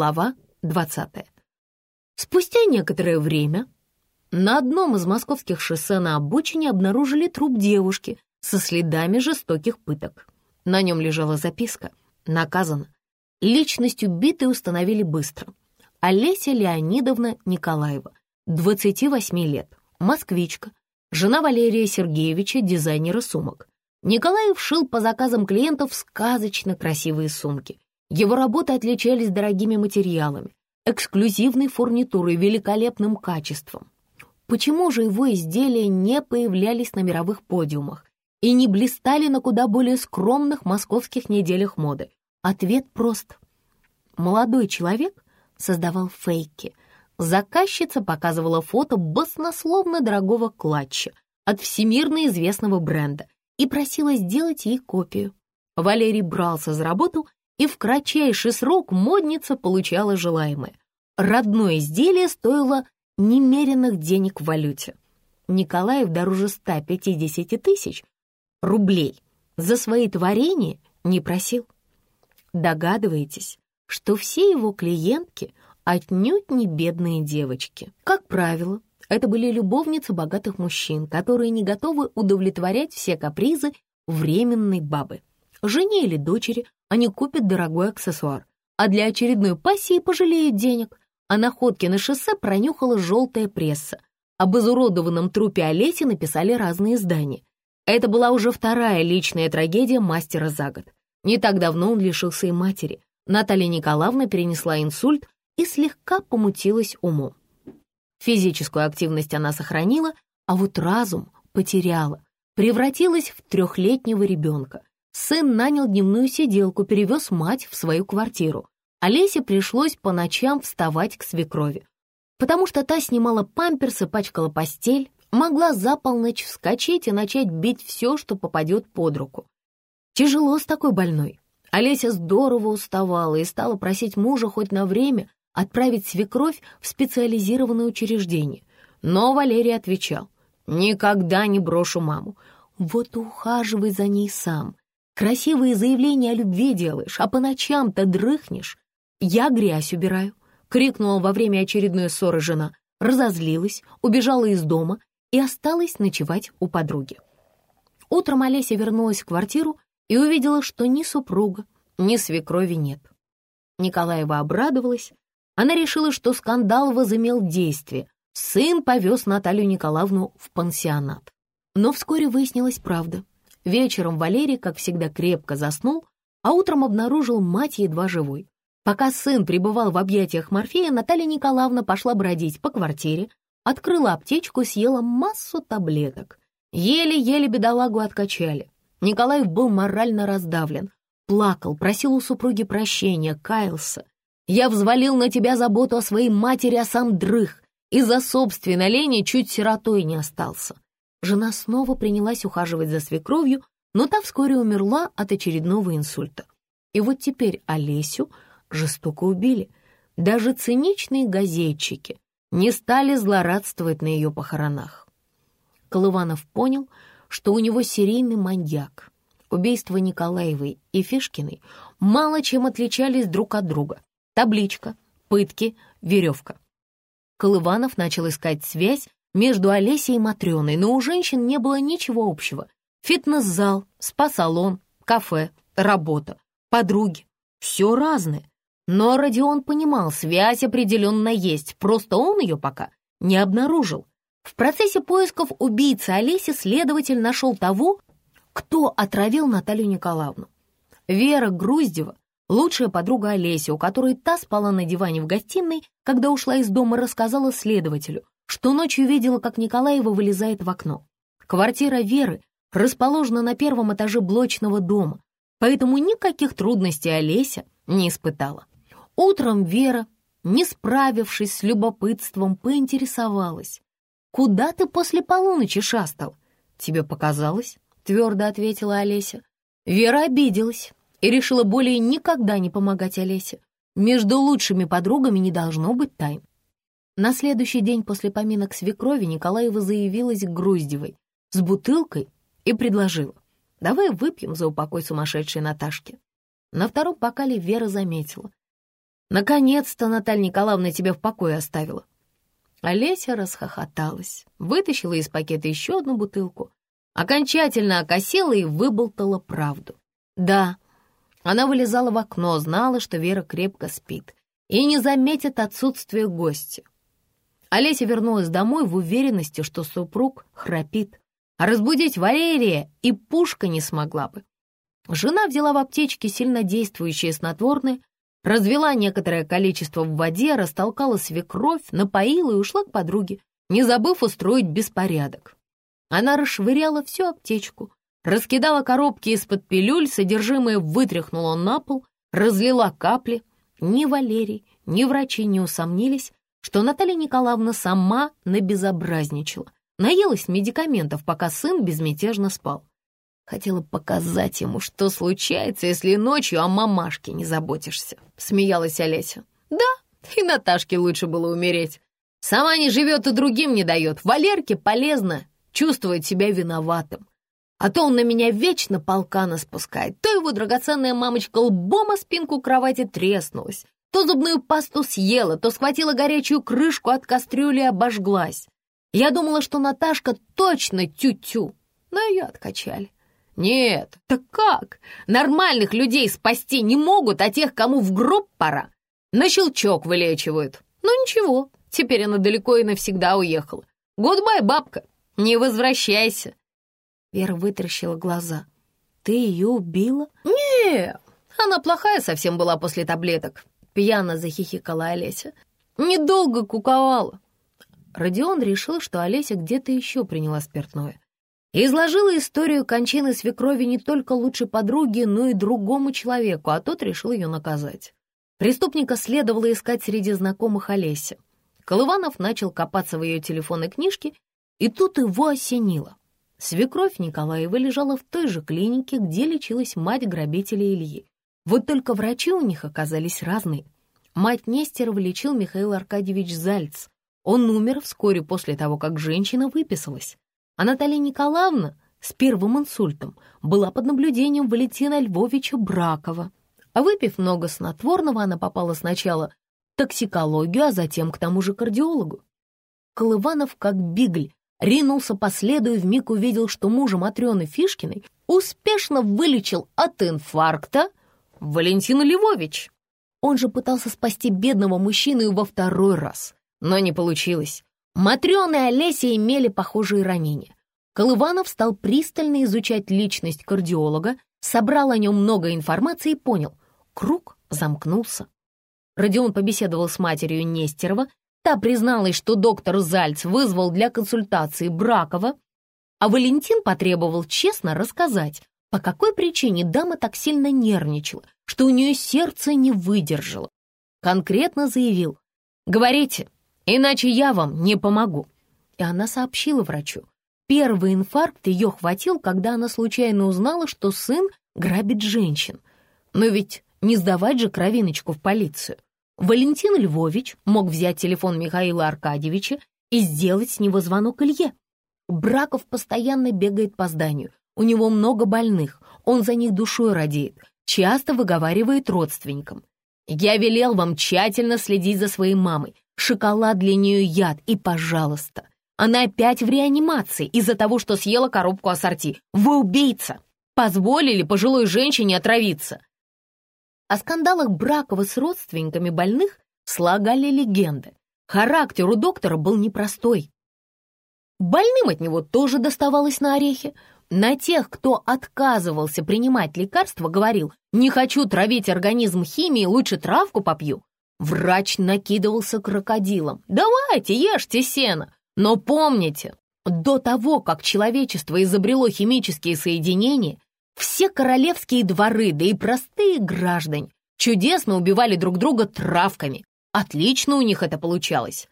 Глава 20. Спустя некоторое время на одном из московских шоссе на обочине обнаружили труп девушки со следами жестоких пыток. На нем лежала записка. Наказано. Личность убитой установили быстро. Олеся Леонидовна Николаева, 28 лет, москвичка, жена Валерия Сергеевича, дизайнера сумок. Николаев шил по заказам клиентов сказочно красивые сумки. Его работы отличались дорогими материалами, эксклюзивной фурнитурой, великолепным качеством. Почему же его изделия не появлялись на мировых подиумах и не блистали на куда более скромных московских неделях моды? Ответ прост. Молодой человек создавал фейки. Заказчица показывала фото баснословно дорогого клатча от всемирно известного бренда и просила сделать ей копию. Валерий брался за работу и в кратчайший срок модница получала желаемое. Родное изделие стоило немеренных денег в валюте. Николаев дороже 150 тысяч рублей за свои творения не просил. Догадываетесь, что все его клиентки отнюдь не бедные девочки. Как правило, это были любовницы богатых мужчин, которые не готовы удовлетворять все капризы временной бабы. Жене или дочери они купят дорогой аксессуар, а для очередной пассии пожалеют денег. О находке на шоссе пронюхала желтая пресса. Об изуродованном трупе Олеси написали разные издания. Это была уже вторая личная трагедия мастера за год. Не так давно он лишился и матери. Наталья Николаевна перенесла инсульт и слегка помутилась умом. Физическую активность она сохранила, а вот разум потеряла, превратилась в трехлетнего ребенка. Сын нанял дневную сиделку, перевез мать в свою квартиру. Олесе пришлось по ночам вставать к свекрови, потому что та снимала памперсы, пачкала постель, могла за полночь вскочить и начать бить все, что попадет под руку. Тяжело с такой больной. Олеся здорово уставала и стала просить мужа хоть на время отправить свекровь в специализированное учреждение. Но Валерий отвечал, «Никогда не брошу маму. Вот ухаживай за ней сам. Красивые заявления о любви делаешь, а по ночам-то дрыхнешь. Я грязь убираю», — крикнула во время очередной ссоры жена, разозлилась, убежала из дома и осталась ночевать у подруги. Утром Олеся вернулась в квартиру и увидела, что ни супруга, ни свекрови нет. Николаева обрадовалась. Она решила, что скандал возымел действие. Сын повез Наталью Николаевну в пансионат. Но вскоре выяснилась правда. Вечером Валерий, как всегда, крепко заснул, а утром обнаружил мать едва живой. Пока сын пребывал в объятиях Морфея, Наталья Николаевна пошла бродить по квартире, открыла аптечку, съела массу таблеток. Еле-еле бедолагу откачали. Николаев был морально раздавлен, плакал, просил у супруги прощения, каялся. «Я взвалил на тебя заботу о своей матери, а сам дрых. Из-за собственной лени чуть сиротой не остался жена снова принялась ухаживать за свекровью, но та вскоре умерла от очередного инсульта. И вот теперь Олесю жестоко убили. Даже циничные газетчики не стали злорадствовать на ее похоронах. Колыванов понял, что у него серийный маньяк. Убийства Николаевой и Фишкиной мало чем отличались друг от друга. Табличка, пытки, веревка. Колыванов начал искать связь между Олесей и Матрёной, но у женщин не было ничего общего. Фитнес-зал, спа-салон, кафе, работа, подруги — все разное. Но Родион понимал, связь определенно есть, просто он ее пока не обнаружил. В процессе поисков убийцы Олеси следователь нашел того, кто отравил Наталью Николаевну. Вера Груздева, лучшая подруга Олеси, у которой та спала на диване в гостиной, когда ушла из дома, рассказала следователю, что ночью видела, как Николаева вылезает в окно. Квартира Веры расположена на первом этаже блочного дома, поэтому никаких трудностей Олеся не испытала. Утром Вера, не справившись с любопытством, поинтересовалась. «Куда ты после полуночи шастал?» «Тебе показалось?» — твердо ответила Олеся. Вера обиделась и решила более никогда не помогать Олесе. Между лучшими подругами не должно быть тайн. На следующий день после поминок свекрови Николаева заявилась к Груздевой с бутылкой и предложила. «Давай выпьем за упокой сумасшедшей Наташки». На втором бокале Вера заметила. Наконец-то Наталья Николаевна тебя в покое оставила. Олеся расхохоталась, вытащила из пакета еще одну бутылку, окончательно окосела и выболтала правду. Да, она вылезала в окно, знала, что Вера крепко спит и не заметит отсутствие гостя. Олеся вернулась домой в уверенности, что супруг храпит, а разбудить Валерия и пушка не смогла бы. Жена взяла в аптечке сильнодействующее снотворное, развела некоторое количество в воде, растолкала свекровь, напоила и ушла к подруге, не забыв устроить беспорядок. Она расшвыряла всю аптечку, раскидала коробки из-под пилюль, содержимое вытряхнула на пол, разлила капли. Ни Валерий, ни врачи не усомнились, что Наталья Николаевна сама набезобразничала, наелась медикаментов, пока сын безмятежно спал. Хотела показать ему, что случается, если ночью о мамашке не заботишься, смеялась Олеся. Да, и Наташке лучше было умереть. Сама не живет и другим не дает. Валерке полезно чувствовать себя виноватым. А то он на меня вечно полкана спускает, то его драгоценная мамочка лбом о спинку кровати треснулась, то зубную пасту съела, то схватила горячую крышку от кастрюли и обожглась. Я думала, что Наташка точно тю-тю, но ее откачали. Нет, так как? Нормальных людей спасти не могут, а тех, кому в гроб пора, на щелчок вылечивают. Ну ничего, теперь она далеко и навсегда уехала. Goodbye, бабка, не возвращайся. Вера вытаращила глаза. Ты ее убила? Не, она плохая совсем была после таблеток. Пьяно захихикала Олеся. Недолго куковала. Родион решил, что Олеся где-то еще приняла спиртное изложила историю кончины свекрови не только лучшей подруге, но и другому человеку, а тот решил ее наказать. Преступника следовало искать среди знакомых Олеси. Колыванов начал копаться в ее телефонной книжке, и тут его осенило. Свекровь Николаева лежала в той же клинике, где лечилась мать грабителя Ильи. Вот только врачи у них оказались разные. Мать Нестерова лечил Михаил Аркадьевич Зальц. Он умер вскоре после того, как женщина выписалась а Наталья Николаевна с первым инсультом была под наблюдением Валентина Львовича Бракова. А выпив много снотворного, она попала сначала в токсикологию, а затем к тому же кардиологу. Колыванов, как бигль, ринулся по следу и вмиг увидел, что мужа Матрёны Фишкиной успешно вылечил от инфаркта Валентин Львович. Он же пытался спасти бедного мужчину во второй раз, но не получилось. Матрёна и Олеся имели похожие ранения. Колыванов стал пристально изучать личность кардиолога, собрал о нем много информации и понял — круг замкнулся. Родион побеседовал с матерью Нестерова, та призналась, что доктор Зальц вызвал для консультации Бракова, а Валентин потребовал честно рассказать, по какой причине дама так сильно нервничала, что у нее сердце не выдержало. Конкретно заявил «Говорите, иначе я вам не помогу». И она сообщила врачу. Первый инфаркт ее хватил, когда она случайно узнала, что сын грабит женщин. Но ведь не сдавать же кровиночку в полицию. Валентин Львович мог взять телефон Михаила Аркадьевича и сделать с него звонок Илье. Браков постоянно бегает по зданию, у него много больных, он за них душой радеет, часто выговаривает родственникам. Я велел вам тщательно следить за своей мамой, шоколад для нее яд, и, пожалуйста, она опять в реанимации из-за того, что съела коробку ассорти. Вы убийца! Позволили пожилой женщине отравиться. О скандалах Бракова с родственниками больных слагали легенды. Характер у доктора был непростой. Больным от него тоже доставалось на орехи. На тех, кто отказывался принимать лекарства, говорил «не хочу травить организм химией, лучше травку попью». Врач накидывался крокодилом. «Давайте, ешьте сено!» Но помните, до того, как человечество изобрело химические соединения, все королевские дворы, да и простые граждане чудесно убивали друг друга травками. Отлично у них это получалось.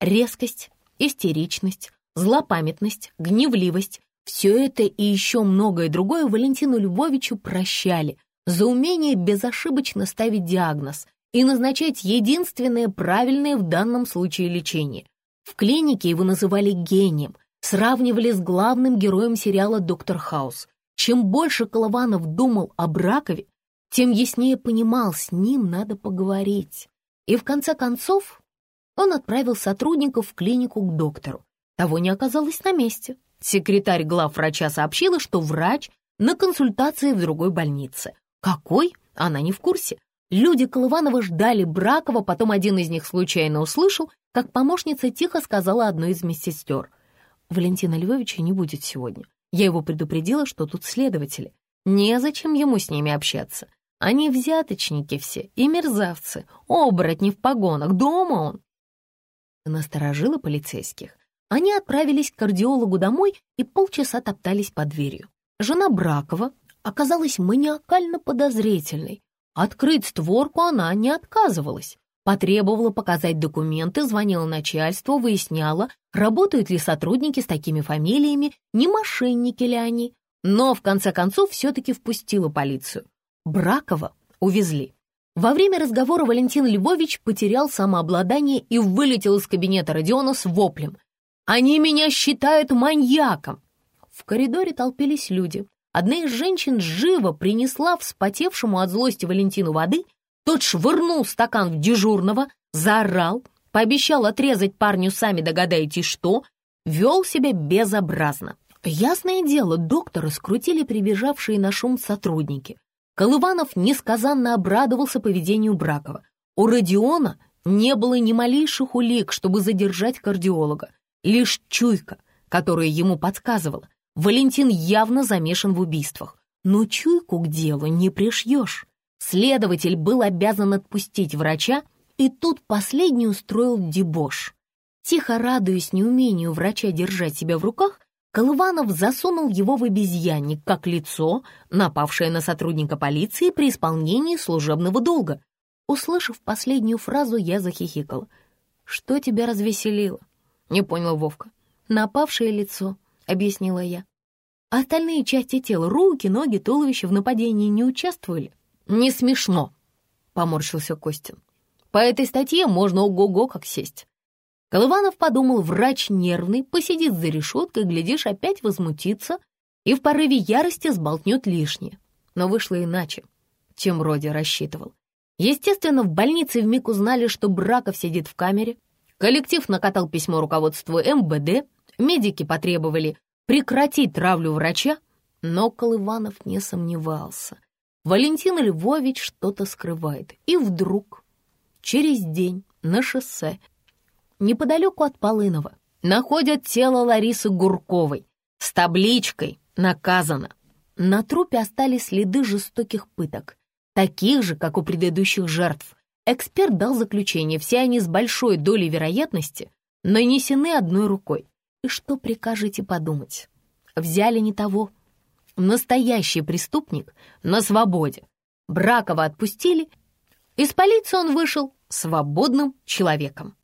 Резкость, истеричность, злопамятность, гневливость — все это и еще многое другое Валентину Львовичу прощали за умение безошибочно ставить диагноз и назначать единственное правильное в данном случае лечение. В клинике его называли гением, сравнивали с главным героем сериала «Доктор Хаус». Чем больше Колованов думал о Бракове, тем яснее понимал, с ним надо поговорить. И в конце концов он отправил сотрудников в клинику к доктору. Того не оказалось на месте. Секретарь главврача сообщила, что врач на консультации в другой больнице. Какой? Она не в курсе. Люди Колыванова ждали Бракова, потом один из них случайно услышал, как помощница тихо сказала одной из медсестер. «Валентина Львовича не будет сегодня. Я его предупредила, что тут следователи. Незачем ему с ними общаться. Они взяточники все и мерзавцы, оборотни в погонах. Дома он!» Насторожила полицейских. Они отправились к кардиологу домой и полчаса топтались под дверью. Жена Бракова оказалась маниакально подозрительной. Открыть створку она не отказывалась. Потребовала показать документы, звонила начальству, выясняла, работают ли сотрудники с такими фамилиями, не мошенники ли они. Но в конце концов все-таки впустила полицию. Бракова увезли. Во время разговора Валентин Львович потерял самообладание и вылетел из кабинета Родиона с воплем. Они меня считают маньяком!» В коридоре толпились люди. Одна из женщин живо принесла вспотевшему от злости Валентину воды, тот швырнул стакан в дежурного, заорал, пообещал отрезать парню сами догадаетесь что, вел себя безобразно. Ясное дело, доктора скрутили прибежавшие на шум сотрудники. Колыванов несказанно обрадовался поведению Бракова. У Родиона не было ни малейших улик, чтобы задержать кардиолога. Лишь чуйка, которая ему подсказывала, Валентин явно замешан в убийствах. Но чуйку к делу не пришьешь. Следователь был обязан отпустить врача, и тут последний устроил дебош. Тихо радуясь неумению врача держать себя в руках, Колыванов засунул его в обезьянник, как лицо, напавшее на сотрудника полиции при исполнении служебного долга. Услышав последнюю фразу, я захихикала. «Что тебя развеселило?» Не понял Вовка. Напавшее лицо, объяснила я. Остальные части тела, руки, ноги, туловище в нападении не участвовали. Не смешно, поморщился Костин. По этой статье можно ого-го как сесть. Колыванов подумал, врач нервный, посидит за решеткой, глядишь, опять возмутится и в порыве ярости сболтнет лишнее. Но вышло иначе, чем Роди рассчитывал. Естественно, в больнице вмиг узнали, что Браков сидит в камере, Коллектив накатал письмо руководству МВД, медики потребовали прекратить травлю врача, но Колыванов не сомневался. Валентин Львович что-то скрывает. И вдруг, через день, на шоссе, неподалеку от Полынова, находят тело Ларисы Гурковой с табличкой «Наказано». На трупе остались следы жестоких пыток, таких же, как у предыдущих жертв, Эксперт дал заключение, все они с большой долей вероятности нанесены одной рукой. И что прикажете подумать? Взяли не того. Настоящий преступник на свободе. Бракова отпустили, из полиции он вышел свободным человеком.